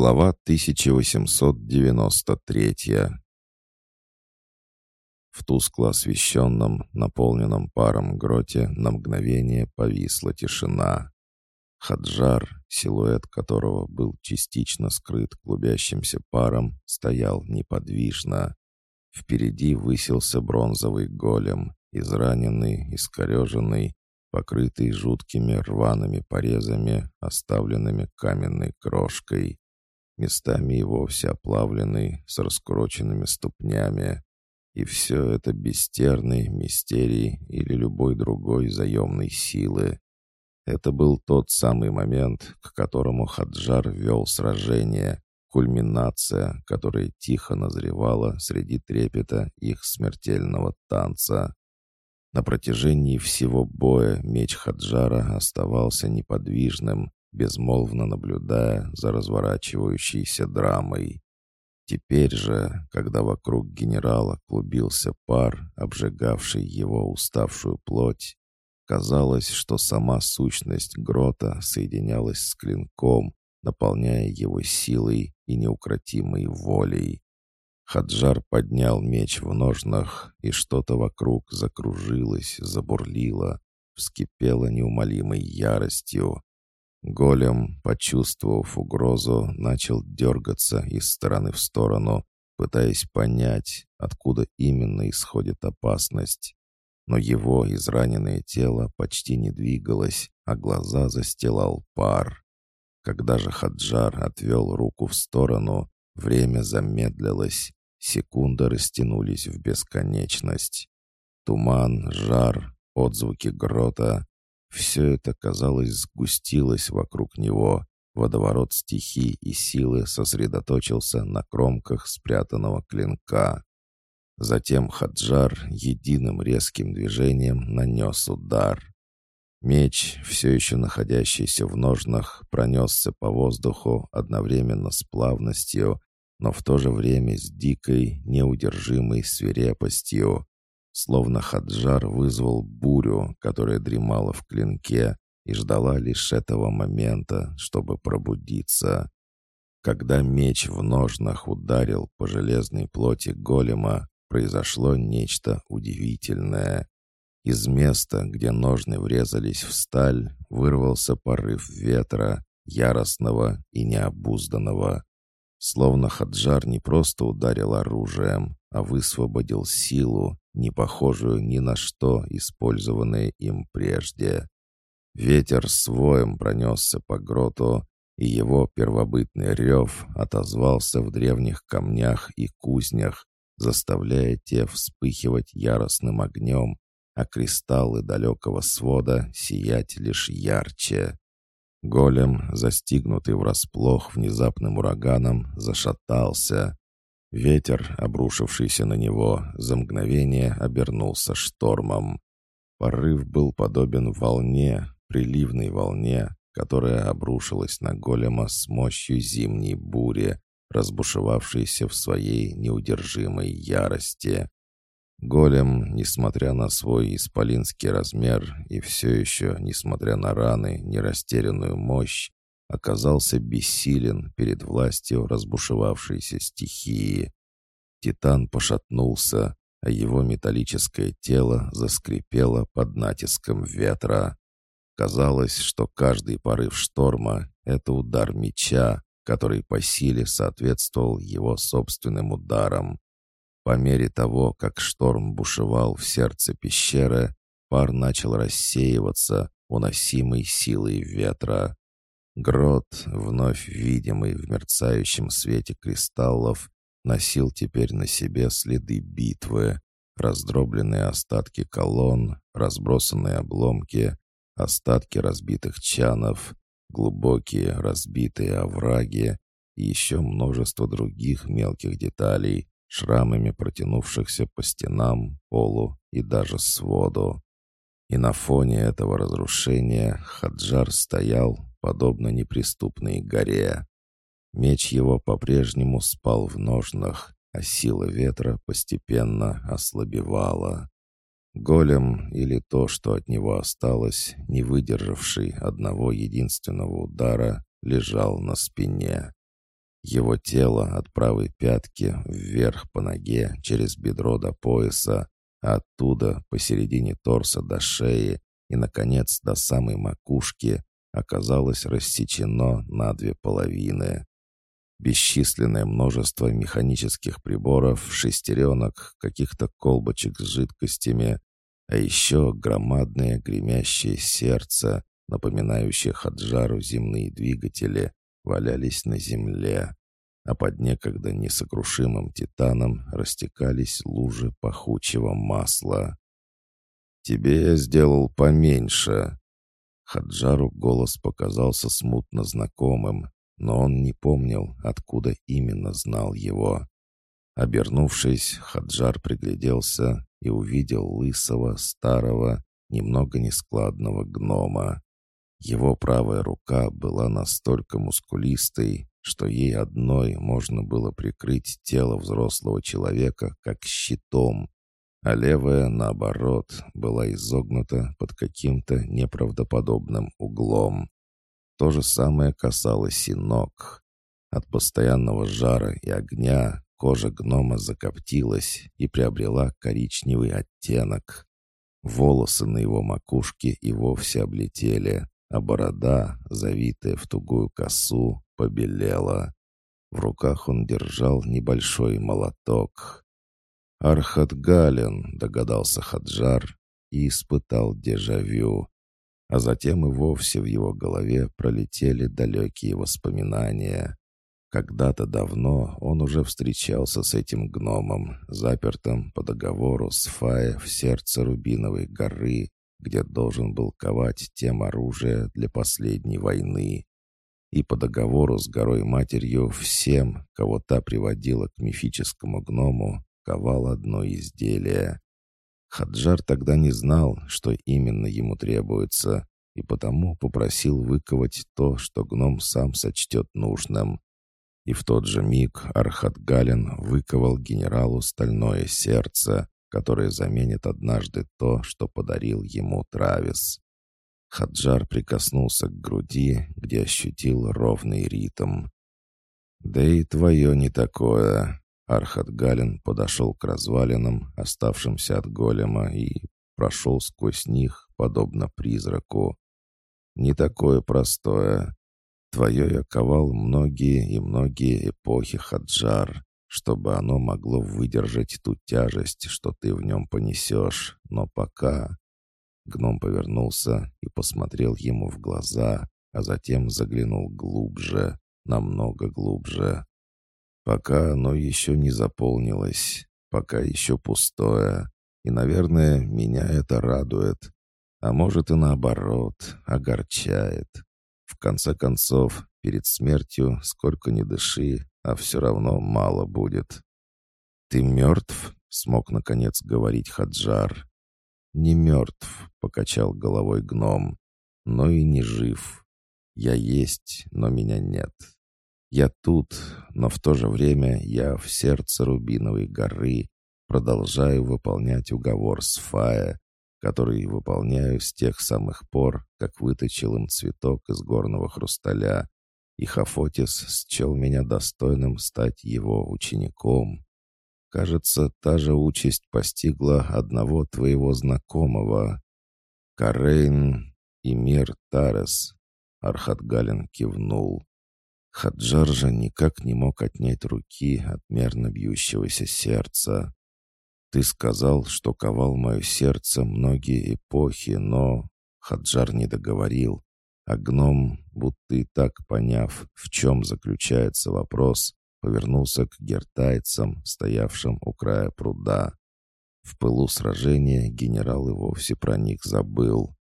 Глава 1893 В тускло освещенном, наполненном паром гроте на мгновение повисла тишина. Хаджар, силуэт которого был частично скрыт клубящимся паром, стоял неподвижно. Впереди высился бронзовый голем, израненный, искореженный, покрытый жуткими рваными порезами, оставленными каменной крошкой местами и вовсе оплавленный, с раскуроченными ступнями. И все это без терны, мистерии или любой другой заемной силы. Это был тот самый момент, к которому Хаджар вел сражение, кульминация, которая тихо назревала среди трепета их смертельного танца. На протяжении всего боя меч Хаджара оставался неподвижным, безмолвно наблюдая за разворачивающейся драмой. Теперь же, когда вокруг генерала клубился пар, обжигавший его уставшую плоть, казалось, что сама сущность грота соединялась с клинком, наполняя его силой и неукротимой волей. Хаджар поднял меч в ножнах, и что-то вокруг закружилось, забурлило, вскипело неумолимой яростью. Голем, почувствовав угрозу, начал дергаться из стороны в сторону, пытаясь понять, откуда именно исходит опасность. Но его израненное тело почти не двигалось, а глаза застилал пар. Когда же Хаджар отвел руку в сторону, время замедлилось, секунды растянулись в бесконечность. Туман, жар, отзвуки грота все это, казалось, сгустилось вокруг него. Водоворот стихий и силы сосредоточился на кромках спрятанного клинка. Затем Хаджар единым резким движением нанес удар. Меч, все еще находящийся в ножнах, пронесся по воздуху одновременно с плавностью, но в то же время с дикой, неудержимой свирепостью. Словно Хаджар вызвал бурю, которая дремала в клинке и ждала лишь этого момента, чтобы пробудиться. Когда меч в ножнах ударил по железной плоти голема, произошло нечто удивительное. Из места, где ножны врезались в сталь, вырвался порыв ветра, яростного и необузданного. Словно Хаджар не просто ударил оружием, а высвободил силу, не похожую ни на что, использованное им прежде. Ветер своем пронесся по гроту, и его первобытный рев отозвался в древних камнях и кузнях, заставляя те вспыхивать яростным огнем, а кристаллы далекого свода сиять лишь ярче. Голем, застигнутый врасплох внезапным ураганом, зашатался, Ветер, обрушившийся на него, за мгновение обернулся штормом. Порыв был подобен волне, приливной волне, которая обрушилась на голема с мощью зимней бури, разбушевавшейся в своей неудержимой ярости. Голем, несмотря на свой исполинский размер и все еще, несмотря на раны, нерастерянную мощь, оказался бессилен перед властью разбушевавшейся стихии. Титан пошатнулся, а его металлическое тело заскрипело под натиском ветра. Казалось, что каждый порыв шторма — это удар меча, который по силе соответствовал его собственным ударам. По мере того, как шторм бушевал в сердце пещеры, пар начал рассеиваться, уносимый силой ветра. Грот, вновь видимый в мерцающем свете кристаллов, носил теперь на себе следы битвы, раздробленные остатки колонн, разбросанные обломки, остатки разбитых чанов, глубокие разбитые овраги и еще множество других мелких деталей, шрамами протянувшихся по стенам, полу и даже своду. И на фоне этого разрушения Хаджар стоял, подобно неприступной горе. Меч его по-прежнему спал в ножнах, а сила ветра постепенно ослабевала. Голем, или то, что от него осталось, не выдержавший одного единственного удара, лежал на спине. Его тело от правой пятки вверх по ноге через бедро до пояса, а оттуда посередине торса до шеи и, наконец, до самой макушки оказалось рассечено на две половины. Бесчисленное множество механических приборов, шестеренок, каких-то колбочек с жидкостями, а еще громадное гремящее сердце, напоминающее Хаджару земные двигатели, валялись на земле, а под некогда несокрушимым титаном растекались лужи пахучего масла. «Тебе я сделал поменьше». Хаджару голос показался смутно знакомым, но он не помнил, откуда именно знал его. Обернувшись, Хаджар пригляделся и увидел лысого, старого, немного нескладного гнома. Его правая рука была настолько мускулистой, что ей одной можно было прикрыть тело взрослого человека как щитом, а левая, наоборот, была изогнута под каким-то неправдоподобным углом. То же самое касалось и ног. От постоянного жара и огня кожа гнома закоптилась и приобрела коричневый оттенок. Волосы на его макушке и вовсе облетели, а борода, завитая в тугую косу, побелела. В руках он держал небольшой молоток. «Архатгален», — догадался Хаджар и испытал дежавю. А затем и вовсе в его голове пролетели далекие воспоминания. Когда-то давно он уже встречался с этим гномом, запертым по договору с Фая в сердце Рубиновой горы, где должен был ковать тем оружие для последней войны. И по договору с горой-матерью всем, кого та приводила к мифическому гному, ковал одно изделие. Хаджар тогда не знал, что именно ему требуется, и потому попросил выковать то, что гном сам сочтет нужным. И в тот же миг Архатгалин выковал генералу стальное сердце, которое заменит однажды то, что подарил ему Травис. Хаджар прикоснулся к груди, где ощутил ровный ритм. «Да и твое не такое!» Архат Галин подошел к развалинам, оставшимся от голема, и прошел сквозь них, подобно призраку. «Не такое простое. Твое я ковал многие и многие эпохи Хаджар, чтобы оно могло выдержать ту тяжесть, что ты в нем понесешь. Но пока...» Гном повернулся и посмотрел ему в глаза, а затем заглянул глубже, намного глубже. Пока оно еще не заполнилось, пока еще пустое. И, наверное, меня это радует. А может и наоборот, огорчает. В конце концов, перед смертью сколько ни дыши, а все равно мало будет. «Ты мертв?» — смог наконец говорить Хаджар. «Не мертв», — покачал головой гном, — «но и не жив. Я есть, но меня нет. Я тут, но в то же время я в сердце Рубиновой горы продолжаю выполнять уговор с Фая, который выполняю с тех самых пор, как выточил им цветок из горного хрусталя, и Хафотис счел меня достойным стать его учеником. Кажется, та же участь постигла одного твоего знакомого. Карейн и Мир Тарес. Архатгалин кивнул. Хаджар же никак не мог отнять руки от мерно бьющегося сердца. «Ты сказал, что ковал мое сердце многие эпохи, но...» Хаджар не договорил, а гном, будто и так поняв, в чем заключается вопрос, повернулся к гертайцам, стоявшим у края пруда. В пылу сражения генерал и вовсе про них забыл.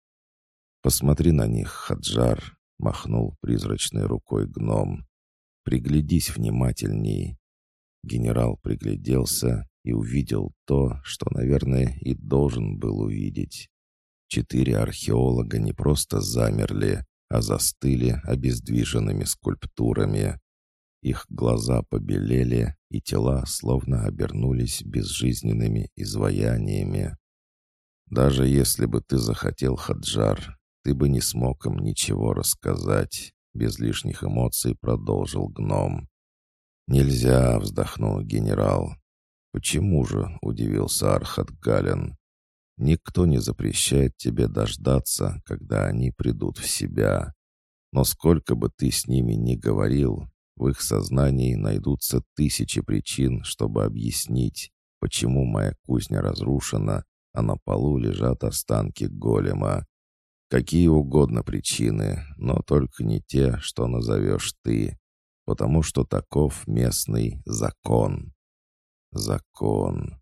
«Посмотри на них, Хаджар», — махнул призрачной рукой гном. Приглядись внимательней». Генерал пригляделся и увидел то, что, наверное, и должен был увидеть. Четыре археолога не просто замерли, а застыли обездвиженными скульптурами. Их глаза побелели, и тела словно обернулись безжизненными изваяниями. Даже если бы ты захотел, Хаджар, ты бы не смог им ничего рассказать без лишних эмоций продолжил гном. «Нельзя», — вздохнул генерал. «Почему же?» — удивился Архат Галин. «Никто не запрещает тебе дождаться, когда они придут в себя. Но сколько бы ты с ними ни говорил, в их сознании найдутся тысячи причин, чтобы объяснить, почему моя кузня разрушена, а на полу лежат останки голема. Какие угодно причины, но только не те, что назовешь ты, потому что таков местный закон. Закон.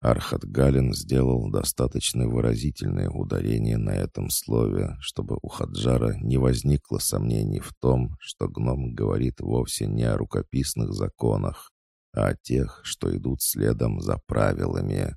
Архат Галин сделал достаточно выразительное ударение на этом слове, чтобы у Хаджара не возникло сомнений в том, что гном говорит вовсе не о рукописных законах, а о тех, что идут следом за правилами.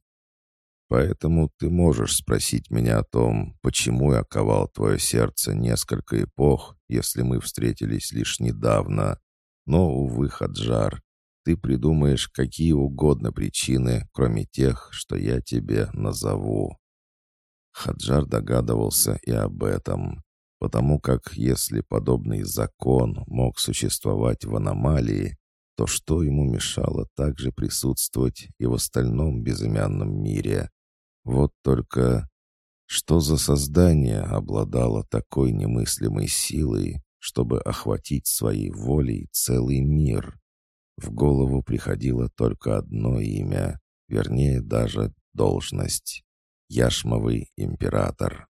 Поэтому ты можешь спросить меня о том, почему я ковал твое сердце несколько эпох, если мы встретились лишь недавно. Но, увы, Хаджар, ты придумаешь какие угодно причины, кроме тех, что я тебе назову». Хаджар догадывался и об этом, потому как если подобный закон мог существовать в аномалии, то что ему мешало также присутствовать и в остальном безымянном мире? Вот только что за создание обладало такой немыслимой силой, чтобы охватить своей волей целый мир? В голову приходило только одно имя, вернее даже должность. Яшмовый император.